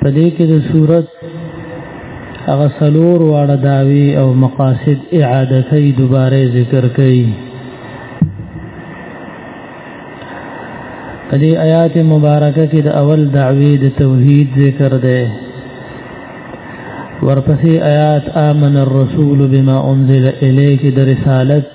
په دې کې د صورت هغه سلور واړه داوی او مقاصد اعاده کوي دوباره ذکر کوي په دې آیات مبارکه کې د اول دعوی د توحید ذکر ده ورپسې آیات آمن الرسول بما انزل الیک د رسالت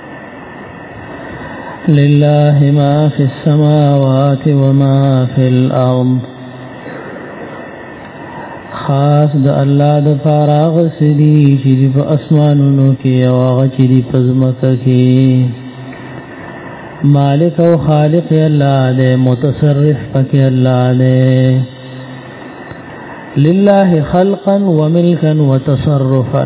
لله ما في السماوات وما في الأرض خاص د الله د فارغ سدي چې په اسمانونو کې او هغه چې په ځمکه کې مالک او خالق الله دې متصرف پکې الله دې لله خلقا وملكا وتصرفا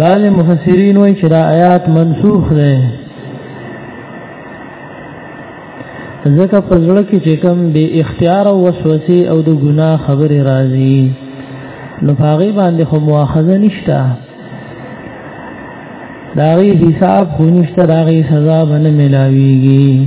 بعض مفسرین وایي چې دا آیات منسوخ ده ځکه په ځړه کې چې کوم به اختیار او وسوسه او د ګناه خبره راځي نو هغه باندې خو مؤاخذه نشته داغي حساب خو نشته داغي سزا باندې ملاويږي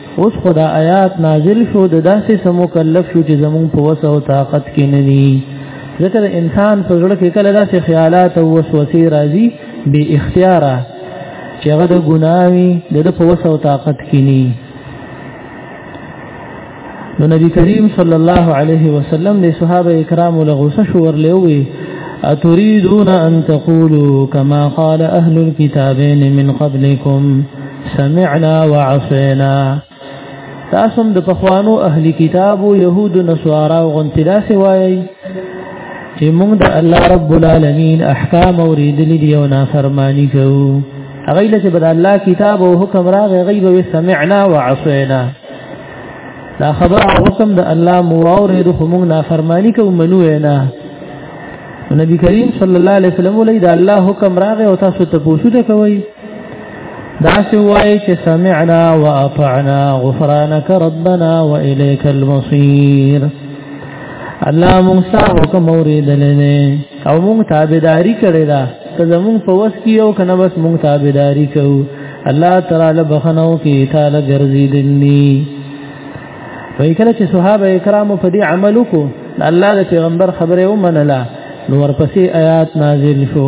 اوس خدا آیات نازل شو د داسې سم مکلف شو چې زمون په وسه او طاقت کې نه دي ذکر انسان په زړه کې کله داسې خیالات او وسوسې راځي بی اختیاره چې هغه د ګناوي د په وسه او طاقت کې نه نو نبی کریم صلی الله علیه وسلم د صحابه کرام له غوسه شو ورلوي اتريدون ان تقولوا كما قال اهل الكتابين من قبلكم سمعنا وعصينا تاسو د پخوانو اهلي کتابو يهود نصارا او غنتلا سوای چې موږ د الله رب العالمین احکام اوریدلې دی او نافرمانی کوو هغه لکه بد الله کتاب او حکم راغ غیب و سمعنا وعصینا دا خبر حکم د الله مو اورید خو موږ نافرمانی کوو منو نه نبی کریم صلی الله علیه وسلم ولید الله حکم راغ او تاسو ته پوښتنه کوي داسې وایي چې سمعنا واطعنا غفرانك ربنا واليك المصير الله موږ ستا حکم اورېدلې نه او موږ تابعداري کړې ده ته زموږ په وس کې یو کنه بس موږ تابعداري کوو الله تعالی بخنو کې تعالی ګرځي دني وای کله چې صحابه کرام په دې عمل وکړو الله د پیغمبر خبره ومنله نو ورپسې آیات نازل شو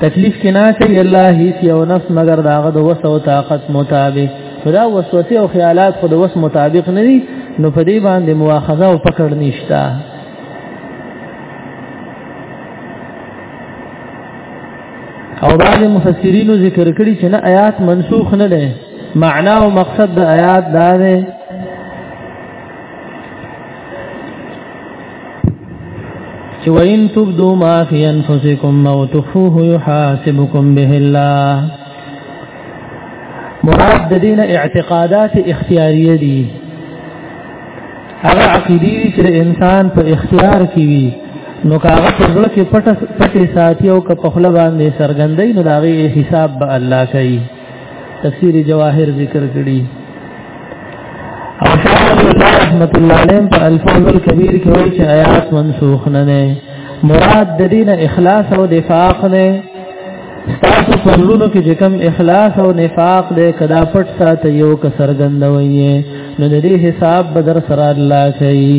تکلیف کې نه شي الله هیڅ یو نفس مگر داغه د وسه او طاقت مطابق دا وسوسه او خیالات خو د وس مطابق نه دي نو په دې باندې مواخذه او پکړ نشتا او بعض مفسرینو ذکر کړي چې نه آیات منسوخ نه ده معنا او مقصد د آیات دا ده چې وین تبدو ما فی انفسکم او تخفوه یحاسبکم به الله مراد د دین اعتقادات اختیاریه دي هغه عقیدی چې انسان په اختیار کې وي نو کاغه په ځل کې پټه پټه ساتي او که په خپل باندې سرګندۍ نو داغي حساب به الله کوي تفسیر جواهر ذکر کړي او شاعر رحمت الله علیه په الفاظ الکبیر کې وایي چې آیات منسوخ نه نه مراد د دین اخلاص او نفاق نه تاسو پرلونو کې چې کوم اخلاص او نفاق دې کدا پټ سات یو ک سرګند وایي نو د دې حساب بدر سره الله کوي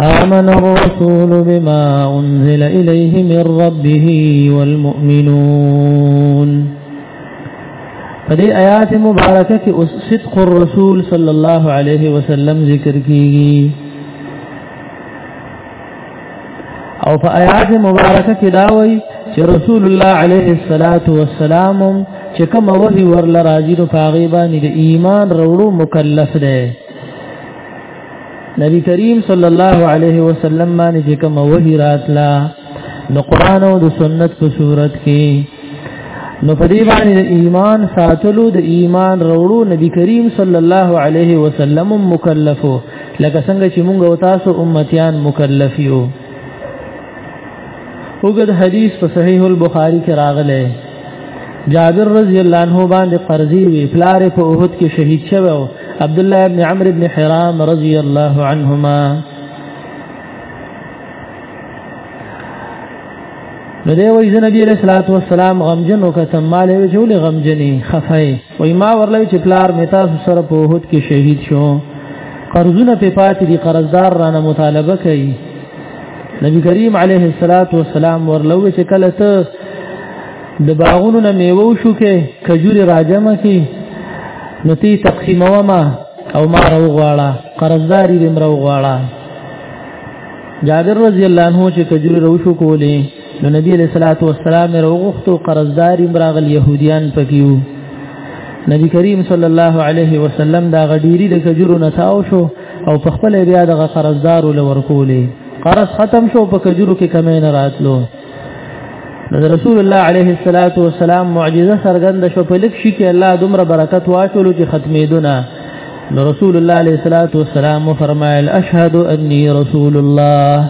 آمن الرسول بما أنزل إليه من ربه والمؤمنون فدي آيات مباركة صدق الرسول صلى الله عليه وسلم ذكر كيږي او په آیات مبارکه کې دا وایي چې رسول الله عليه الصلاة والسلام چې کوم وحي ورل راځي نو هغه باندې د ایمان وروړو مکلف دی نبی کریم صلی الله علیه وسلم باندې چې کوم وحی راتلا نو قران او د سنت په صورت کې نو په دې باندې د ایمان ساتلو د ایمان وروړو نبی کریم صلی الله علیه وسلم مکلفو لکه څنګه چې موږ او تاسو امتیان مکلف یو وګد حدیث په صحیح البخاری کې راغلی جابر رضی الله عنه باندې قرضی وی پلار په اوهد کې شهید شوی او عبد الله ابن عمرو ابن حرام رضی الله عنهما نو دی وای زه نبی رسول الله والسلام غمجن وکتم مال وی جوړ غمجنې خفای وای ما ورلوي چې پلار می تاسو سره په اوهد کې شهید شو قرضونه په پاتې دي قرضدار رانه مطالبه کوي نبی کریم علیه الصلاۃ والسلام ورلوه چې کله ته د باغونو نه میوه شو کې کجوري راجمه کې نو تی تقسیمو ما او ما راو غواړه قرضداري دې مرو غواړه جابر رضی الله عنه چې کجوري راو شو کولې نو نبی علیہ الصلوۃ والسلام راو غختو قرضداري مراغل يهوديان پکيو نبی کریم صلی الله علیه وسلم دا غډيري د کجورو نتاو شو او په خپل بیا دغه قرضدار لورکولې قرض ختم شو په کجورو کې کمې نه راتلو د رسول الله عليه الصلاه والسلام معجزه سرګند شو په لک شي کې الله دومره برکت واچولو چې ختمېدونه نو رسول الله عليه الصلاه والسلام فرمایل اشهد اني رسول الله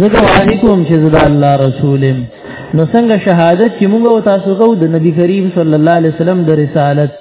زګو علیکم چې زدا الله رسولم نو څنګه شهادت چې موږ او تاسو کو د نبی کریم صلی الله علیه وسلم د رسالت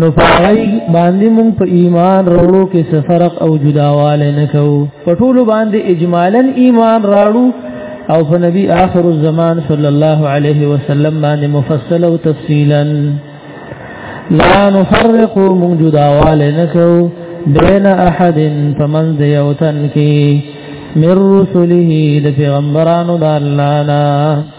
نو پای باندې مونږ په ایمان راوړو کې سفرق او جداواله نه کوو په ټول باندې اجمالا ایمان راوړو او په نبی آخر الزمان صلی الله علیه وسلم باندې مفصل او تفصیلا لا نفرق مونږ جداواله نه کوو بین احد فمن ذیوتن کی من رسله د پیغمبرانو د الله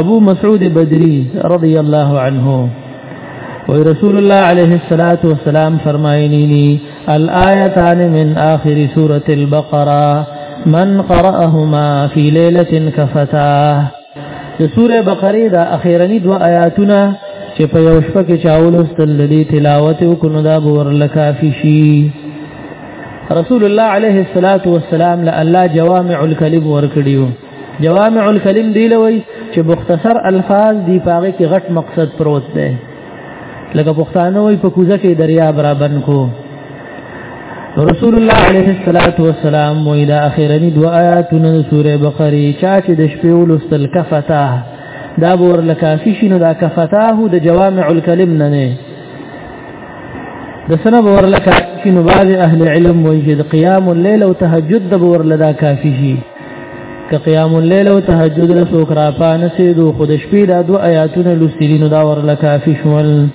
ابو مسعود بدری رضی الله عنه و رسول الله علیه الصلاۃ والسلام فرمایلی لی الایتان من آخر سورۃ البقرہ من قرأهما فی لیلۃ کفتاه د سوره بقره دا اخیرنی دو آیاتونه چې په یو شپه کې چاول استل دي تلاوت وکړو دا بور لکافی شي رسول الله عليه الصلاه والسلام له الله جوامع الكلم ورکړیو جوامع الکلم دی لوي چې مختصر الفاظ دی پاغه کې غټ مقصد پروت دی لکه پښتانه وي په کوزه کې دریا برابر کو رسول الله عليه الصلاه والسلام و الى اخرني دو آیاتونه سوره بقره چا چې د شپې ولستل کفتا دا بور لکافي شنو دا کفتاه د جوامع الکلم نه نه د سنه بور لکافي نو بعض اهل علم وایي چې قیام الليل او تهجد بور لدا کافي شي که قیام الليل او تهجد له څوک را پانسي دو خود شپې دا دو آیاتونه لوستینو دا ورله کافی شول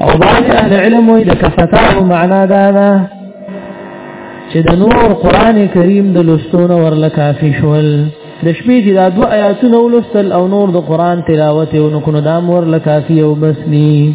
او بعض اهل علم وي د کفتاه معنا دا ده چې د نور قران کریم د لوستونه ورله کافی شول د شپې چې دا دو آیاتونه ولوستل او نور د قران تلاوت او نو کنه دا مور لکافی او بس ني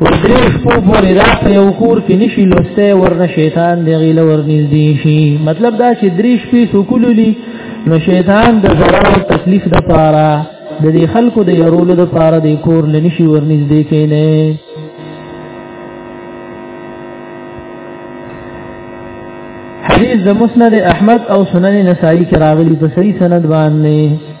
درې شپو پورې دا په یو کور کې نشي لوسته ورنه شیطان دی غیله ورنږدې شي مطلب دا چې درې شپې سکولولي نو شیطان د ضرر او تکلیف د پاره د دې خلکو د يرولو د پاره د کور لنشي ورنږدې کینه حدیث د مسند احمد او سنن نسائی کې راغلی په صحیح سند باندې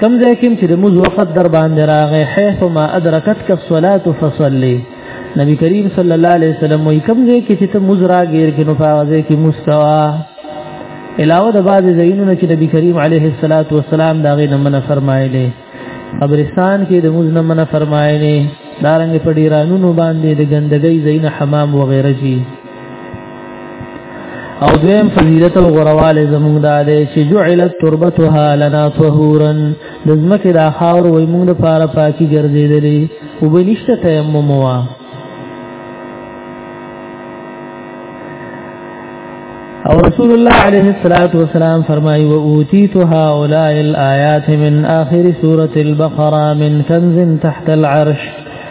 کم ځای کې چې د موز وخت در باندې راغی حيث ما ادرکتک الصلاه فصلي نبی کریم صلی الله علیه وسلم وی کم ځای کې چې ته موز راګیر کې نو فاوځه کې مستوا علاوه د بعض زینونو چې نبی کریم علیه الصلاۃ والسلام دا غي نمنه فرمایلی قبرستان کې د موز نمنه فرمایلی دارنګ په ډیرانونو باندې د ګندګۍ زین حمام وغیرہ جی او دویم فضیلت او غرواله زمونږ دا دی چې جعلت تربتها لنا طهورا د زمکه دا خاور وای مونږ لپاره پاکي ګرځېدلې او به نشته تیمم وا او رسول الله عليه الصلاة والسلام فرمای و اوتیت هؤلاء الآيات من آخر سورة البقرة من كنز تحت العرش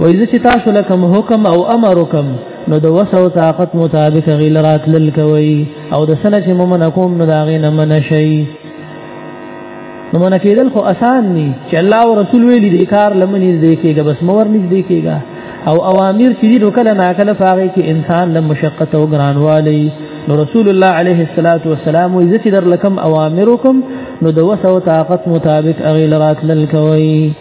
وایي چې تاسو له کوم حکم او امر وکم نو د وسه او طاقت مطابق غیل راتلل کوي او د سنه چې مومن کوم نو دا غي نه من شي نو من کېدل خو آسان ني چې الله او رسول ویلي د کار لمنې دې کېږي بس مور نږدې کېږي او اوامر چې دې کله نا کله فاري کې انسان له مشقت او ګرانوالي نو رسول الله عليه الصلاه والسلام وي چې در لکم اوامرکم نو د وسه او طاقت مطابق اغیل راتلل کوي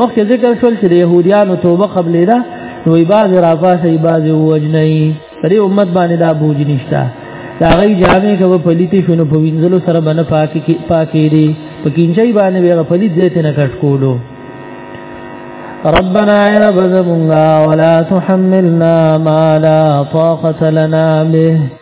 مخکې ذکر شول چې د يهوديانو توبه قبلې ده نو بعض رافاسي بعض وجني پرې امت باندې دا بوج نشتا دا غي جامې کوي پليتي شنو په وینځلو سره باندې پاکي کې پاکي دي په کینچي باندې به پلیت دې نه کټ کولو ربنا يا رب زمنا ولا تحملنا ما لا طاقة لنا به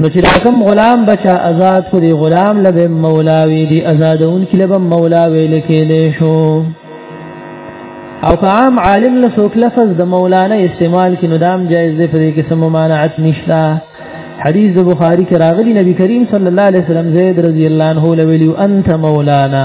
نو چې کوم غلام بچا آزاد کړي غلام لبه مولا وی دی آزادون کې لبه مولا وی لکه له شو او عام عالم له څوک لفظ د مولانا استعمال کې نو دام جایز دی په دې کې سم ممانعت نشتا حدیث د بخاری کې راغلی نبی کریم صلی الله علیه وسلم زید رضی الله عنه لویلی انت مولانا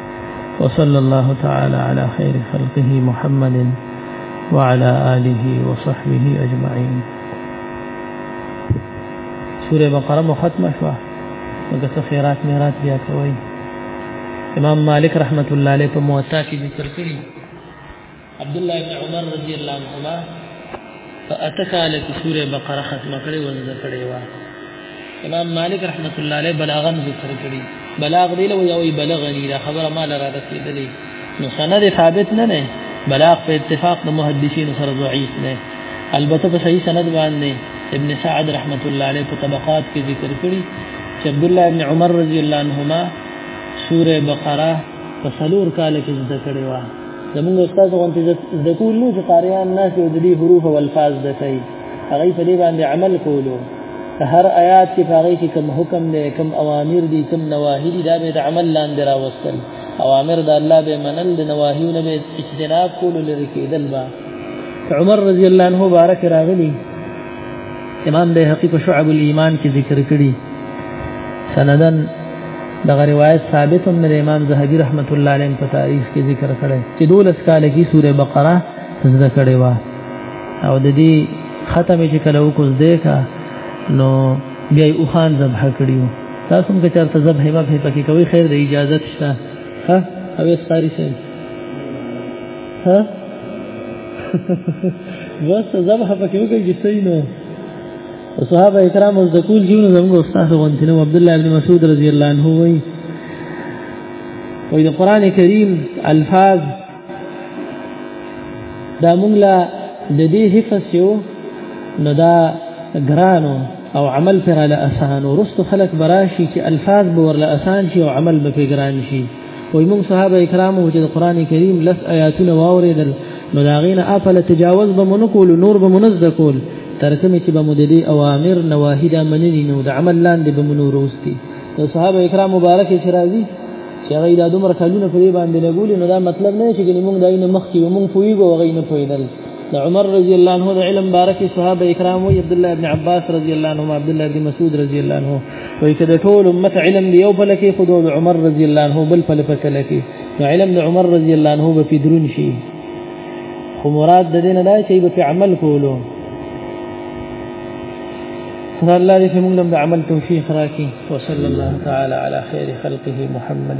وصلى الله تعالى على خير خلقه محمد وعلى آله وصحبه أجمعين سورة بقرة مختمة شوى وقت خيرات ميرات بيا كوي امام مالک رحمت الله علیه په موطا کې ذکر کړی عبد الله بن عمر رضی الله عنهما فاتکاله سوره بقره ختمه کړې و زده کړې و امام مالک رحمت الله علیه بلاغا ذکر کړی بلاغ دی له یوې بلغنی دا خبره مال را رسیدلې نو سند ثابت نه نه بلاغ په اتفاق د محدثین سره ضعیف نه البته په صحیح سند باندې ابن سعد رحمت الله علیه په طبقات کې ذکر کړی چې عبد الله ابن عمر رضی الله عنهما سوره بقره په څلور کال کې زده کړې و زمونږ استاد غونته زده کول نو چې قاریان ناس یو د دې حروف او الفاظ د کوي هغه په دې باندې عمل کولو هر آیات کې هغه کې کوم حکم دی کوم اوامر دي کوم نواهی دي دا به د عمل لاندې راوستل اوامر د الله به منل د نواهیونه به اجتناب کول لري کېدل با عمر رضی الله عنه بارک راغلی امام بهقي په شعب الايمان کې ذکر کړی سندن دغه روایت ثابت هم د امام زهبي رحمت الله علیه په تاریخ کې ذکر کړی چې دولس کال کې سوره بقره زده کړې و او د دې ختم چې کله وکړ دې کا نو بیا یې اوخان ذبح کړیو تاسو هم که چرته ذبح ما په پکې کوي خیر د اجازه شته ها او یې ساری سره ها بس ذبح پکې وکړي چې صحیح نو صحابه کرام د کول جیونه زموږ استاد غونډنه عبد الله ابن مسعود رضی الله عنه وایي وایي د قران کریم الفاظ دا موږ لا د دې حفظ یو نو دا ګرانو او عمل پر له اسان ورستو خلق براشي چې الفاظ به ورله اسان شي او عمل به ګران شي وای موږ صحابه کرامو چې د قران کریم لس آیاتونه واوریدل نو دا غینه افل تجاوز به مونږ کول نور به مونږ ذکول تر کومه چې به مو د دې اوامر نواهی دا مننی نو د عمل لاندې به مونږ وروستي نو صحابه کرام مبارک چې راځي چې هغه د دومره کلونه په دې باندې لګولې نو دا مطلب نه چې ګنې مونږ داینه مخ کې مونږ پویګو هغه نه پویدل د عمر رضی الله عنه د علم بارک صحابه کرام او عبد الله ابن عباس رضی الله عنه عبد الله بن مسعود رضی الله عنه وای چې د ټول امت علم دی یو په لکه خود د عمر رضی الله عنه بل په لکه لکه نو علم د عمر رضی الله عنه به په درون شي خو مراد د دین دا چې به په عمل کولو الله دې موږ د عمل توفیق راکړي وصلی الله تعالی علی خیر خلقه محمد